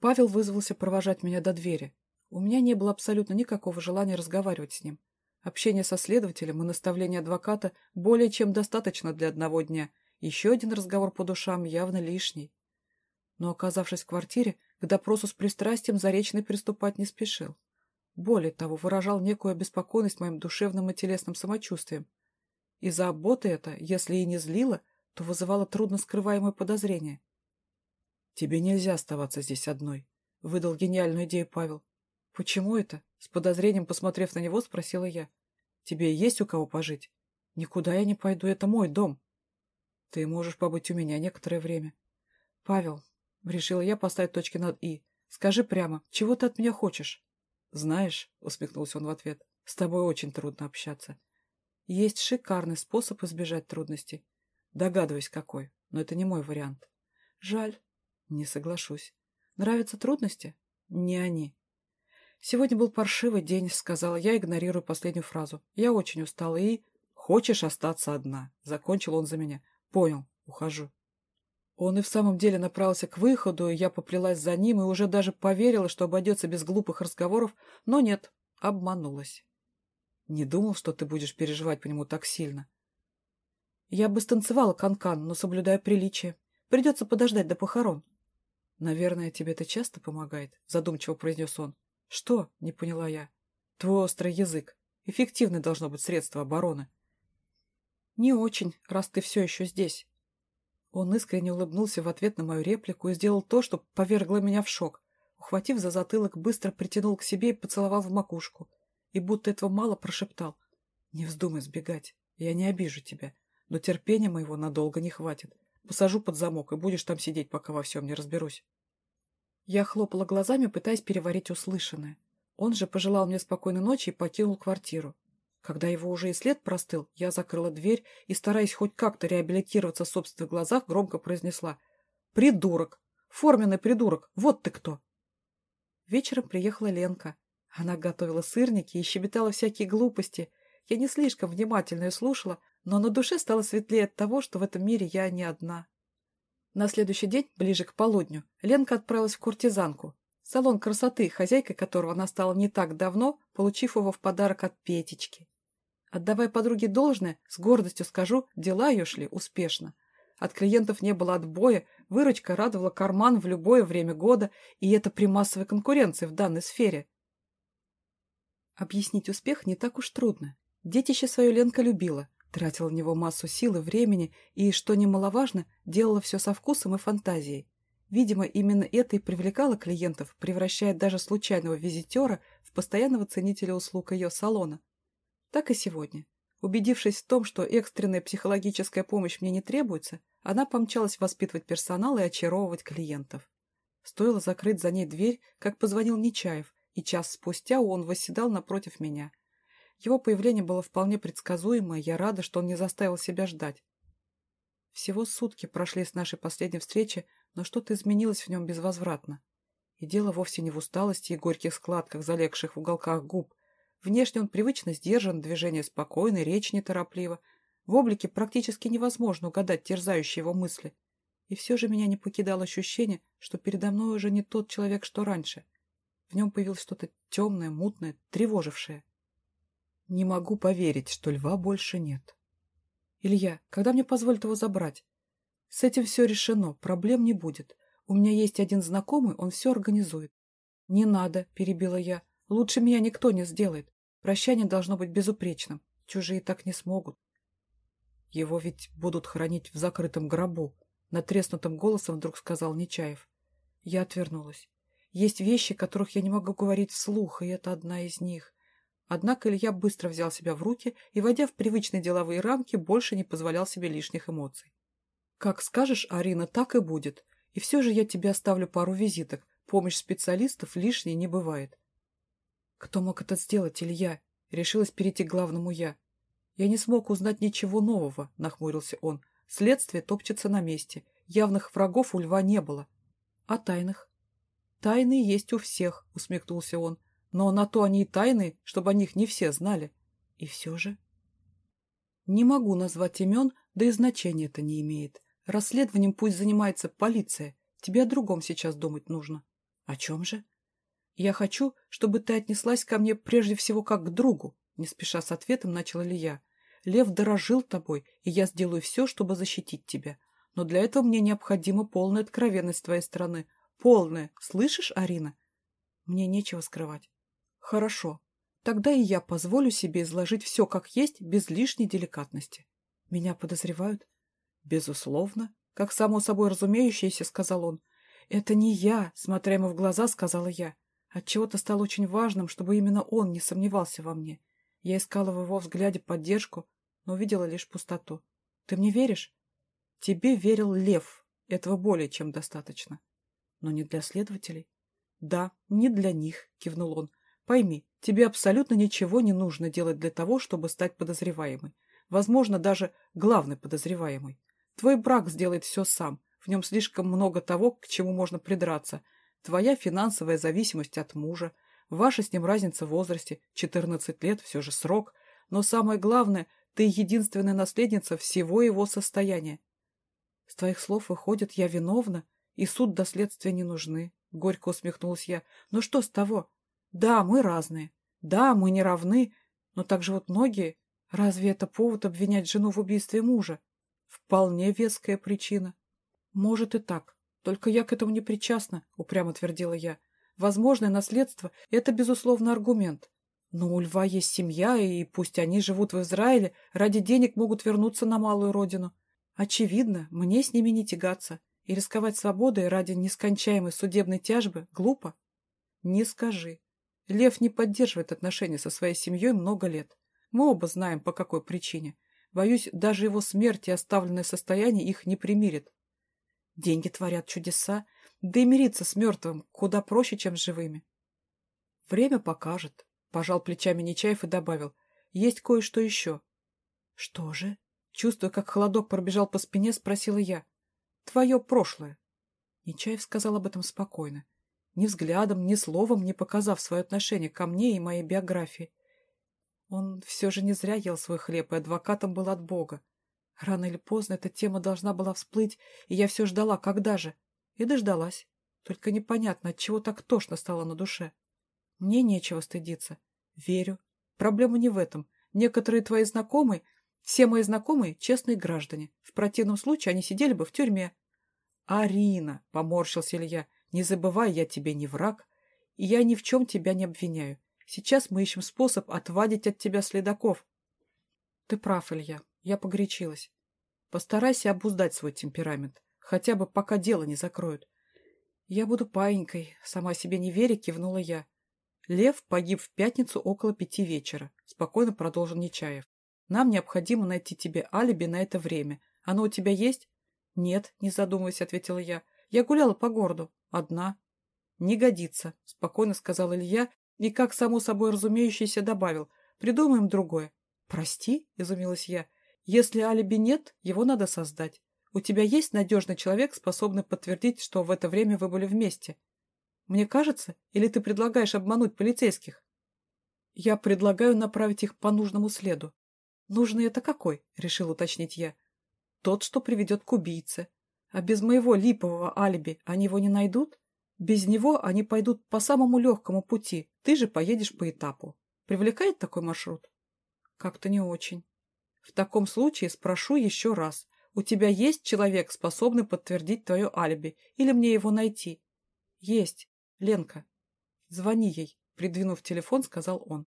Павел вызвался провожать меня до двери. У меня не было абсолютно никакого желания разговаривать с ним. Общение со следователем и наставление адвоката более чем достаточно для одного дня. Еще один разговор по душам явно лишний. Но, оказавшись в квартире, к допросу с пристрастием Заречный приступать не спешил. Более того, выражал некую обеспокоенность моим душевным и телесным самочувствием. И забота это, если и не злила, то вызывало трудно скрываемое подозрение. «Тебе нельзя оставаться здесь одной», — выдал гениальную идею Павел. «Почему это?» — с подозрением посмотрев на него, спросила я. «Тебе есть у кого пожить?» «Никуда я не пойду, это мой дом». «Ты можешь побыть у меня некоторое время». «Павел, — решила я поставить точки над «и». «Скажи прямо, чего ты от меня хочешь?» «Знаешь», — усмехнулся он в ответ, — «с тобой очень трудно общаться. Есть шикарный способ избежать трудностей. Догадываюсь, какой, но это не мой вариант. Жаль. Не соглашусь. Нравятся трудности? Не они. Сегодня был паршивый день, сказала я, игнорируя последнюю фразу. Я очень устала и... Хочешь остаться одна? Закончил он за меня. Понял, ухожу. Он и в самом деле направился к выходу, и я поплелась за ним и уже даже поверила, что обойдется без глупых разговоров, но нет, обманулась. Не думал, что ты будешь переживать по нему так сильно. Я бы станцевала канкан, -кан, но соблюдая приличие. Придется подождать до похорон. Наверное, тебе это часто помогает, задумчиво произнес он. Что? Не поняла я. Твой острый язык. Эффективное должно быть средство обороны. Не очень, раз ты все еще здесь. Он искренне улыбнулся в ответ на мою реплику и сделал то, что повергло меня в шок. Ухватив за затылок, быстро притянул к себе и поцеловал в макушку. И будто этого мало прошептал. «Не вздумай сбегать. Я не обижу тебя. Но терпения моего надолго не хватит. Посажу под замок, и будешь там сидеть, пока во всем не разберусь». Я хлопала глазами, пытаясь переварить услышанное. Он же пожелал мне спокойной ночи и покинул квартиру. Когда его уже и след простыл, я закрыла дверь и, стараясь хоть как-то реабилитироваться в собственных глазах, громко произнесла «Придурок! Форменный придурок! Вот ты кто!» Вечером приехала Ленка. Она готовила сырники и щебетала всякие глупости. Я не слишком внимательно ее слушала, но на душе стало светлее от того, что в этом мире я не одна. На следующий день, ближе к полудню, Ленка отправилась в куртизанку, салон красоты, хозяйкой которого она стала не так давно, получив его в подарок от Петечки. Отдавая подруге должное, с гордостью скажу, дела ее шли успешно. От клиентов не было отбоя, выручка радовала карман в любое время года, и это при массовой конкуренции в данной сфере. Объяснить успех не так уж трудно. Детище свое Ленка любила, тратила в него массу сил и времени, и, что немаловажно, делала все со вкусом и фантазией. Видимо, именно это и привлекало клиентов, превращая даже случайного визитера в постоянного ценителя услуг ее салона. Так и сегодня. Убедившись в том, что экстренная психологическая помощь мне не требуется, она помчалась воспитывать персонал и очаровывать клиентов. Стоило закрыть за ней дверь, как позвонил Нечаев, и час спустя он восседал напротив меня. Его появление было вполне предсказуемо, и я рада, что он не заставил себя ждать. Всего сутки прошли с нашей последней встречи, но что-то изменилось в нем безвозвратно. И дело вовсе не в усталости и горьких складках, залегших в уголках губ, Внешне он привычно сдержан, движение спокойно, речь нетороплива. В облике практически невозможно угадать терзающие его мысли. И все же меня не покидало ощущение, что передо мной уже не тот человек, что раньше. В нем появилось что-то темное, мутное, тревожившее. Не могу поверить, что льва больше нет. Илья, когда мне позволят его забрать? С этим все решено, проблем не будет. У меня есть один знакомый, он все организует. Не надо, перебила я. Лучше меня никто не сделает. Прощание должно быть безупречным. Чужие так не смогут. Его ведь будут хранить в закрытом гробу. Натреснутым голосом вдруг сказал Нечаев. Я отвернулась. Есть вещи, которых я не могу говорить вслух, и это одна из них. Однако Илья быстро взял себя в руки и, войдя в привычные деловые рамки, больше не позволял себе лишних эмоций. «Как скажешь, Арина, так и будет. И все же я тебе оставлю пару визиток. Помощь специалистов лишней не бывает. Кто мог это сделать, Илья? Решилась перейти к главному я. Я не смог узнать ничего нового, нахмурился он. Следствие топчется на месте. Явных врагов у льва не было. А тайных? Тайны есть у всех, усмехнулся он. Но на то они и тайны, чтобы о них не все знали. И все же... Не могу назвать имен, да и значения это не имеет. Расследованием пусть занимается полиция. Тебе о другом сейчас думать нужно. О чем же? Я хочу, чтобы ты отнеслась ко мне прежде всего как к другу, не спеша с ответом начала Илья. Лев дорожил тобой, и я сделаю все, чтобы защитить тебя. Но для этого мне необходима полная откровенность твоей стороны. Полная. Слышишь, Арина? Мне нечего скрывать. Хорошо. Тогда и я позволю себе изложить все как есть, без лишней деликатности. Меня подозревают? Безусловно. Как само собой разумеющееся, сказал он. Это не я, смотря ему в глаза, сказала я. Отчего-то стало очень важным, чтобы именно он не сомневался во мне. Я искала в его взгляде поддержку, но увидела лишь пустоту. Ты мне веришь? Тебе верил Лев. Этого более чем достаточно. Но не для следователей. Да, не для них, кивнул он. Пойми, тебе абсолютно ничего не нужно делать для того, чтобы стать подозреваемой. Возможно, даже главной подозреваемой. Твой брак сделает все сам. В нем слишком много того, к чему можно придраться. Твоя финансовая зависимость от мужа, ваша с ним разница в возрасте, 14 лет, все же срок. Но самое главное, ты единственная наследница всего его состояния. С твоих слов выходит, я виновна, и суд до следствия не нужны. Горько усмехнулась я. Ну что с того? Да, мы разные. Да, мы не равны. Но так же вот многие. Разве это повод обвинять жену в убийстве мужа? Вполне веская причина. Может и так. Только я к этому не причастна, упрямо твердила я. Возможное наследство – это, безусловно, аргумент. Но у льва есть семья, и пусть они живут в Израиле, ради денег могут вернуться на малую родину. Очевидно, мне с ними не тягаться, и рисковать свободой ради нескончаемой судебной тяжбы глупо. Не скажи. Лев не поддерживает отношения со своей семьей много лет. Мы оба знаем, по какой причине. Боюсь, даже его смерть и оставленное состояние их не примирит. Деньги творят чудеса, да и мириться с мертвым куда проще, чем с живыми. Время покажет, — пожал плечами Нечаев и добавил. Есть кое-что еще. Что же? Чувствуя, как холодок пробежал по спине, спросила я. Твое прошлое. Нечаев сказал об этом спокойно, ни взглядом, ни словом не показав свое отношение ко мне и моей биографии. Он все же не зря ел свой хлеб, и адвокатом был от Бога. Рано или поздно эта тема должна была всплыть, и я все ждала, когда же. И дождалась. Только непонятно, от чего так тошно стало на душе. Мне нечего стыдиться. Верю. Проблема не в этом. Некоторые твои знакомые, все мои знакомые — честные граждане. В противном случае они сидели бы в тюрьме. «Арина!» — поморщился Илья. «Не забывай, я тебе не враг, и я ни в чем тебя не обвиняю. Сейчас мы ищем способ отвадить от тебя следаков. Ты прав, Илья. Я погорячилась. Постарайся обуздать свой темперамент. Хотя бы пока дело не закроют. Я буду паинькой. Сама себе не веря, кивнула я. Лев погиб в пятницу около пяти вечера. Спокойно продолжил Нечаев. Нам необходимо найти тебе алиби на это время. Оно у тебя есть? Нет, не задумываясь, ответила я. Я гуляла по городу. Одна. Не годится, спокойно сказал Илья и, как само собой разумеющееся, добавил, придумаем другое. «Прости?» – изумилась я. «Если алиби нет, его надо создать. У тебя есть надежный человек, способный подтвердить, что в это время вы были вместе? Мне кажется, или ты предлагаешь обмануть полицейских?» «Я предлагаю направить их по нужному следу». «Нужный это какой?» – решил уточнить я. «Тот, что приведет к убийце. А без моего липового алиби они его не найдут?» Без него они пойдут по самому легкому пути, ты же поедешь по этапу. Привлекает такой маршрут? Как-то не очень. В таком случае спрошу еще раз. У тебя есть человек, способный подтвердить твое алиби, или мне его найти? Есть. Ленка. Звони ей, придвинув телефон, сказал он.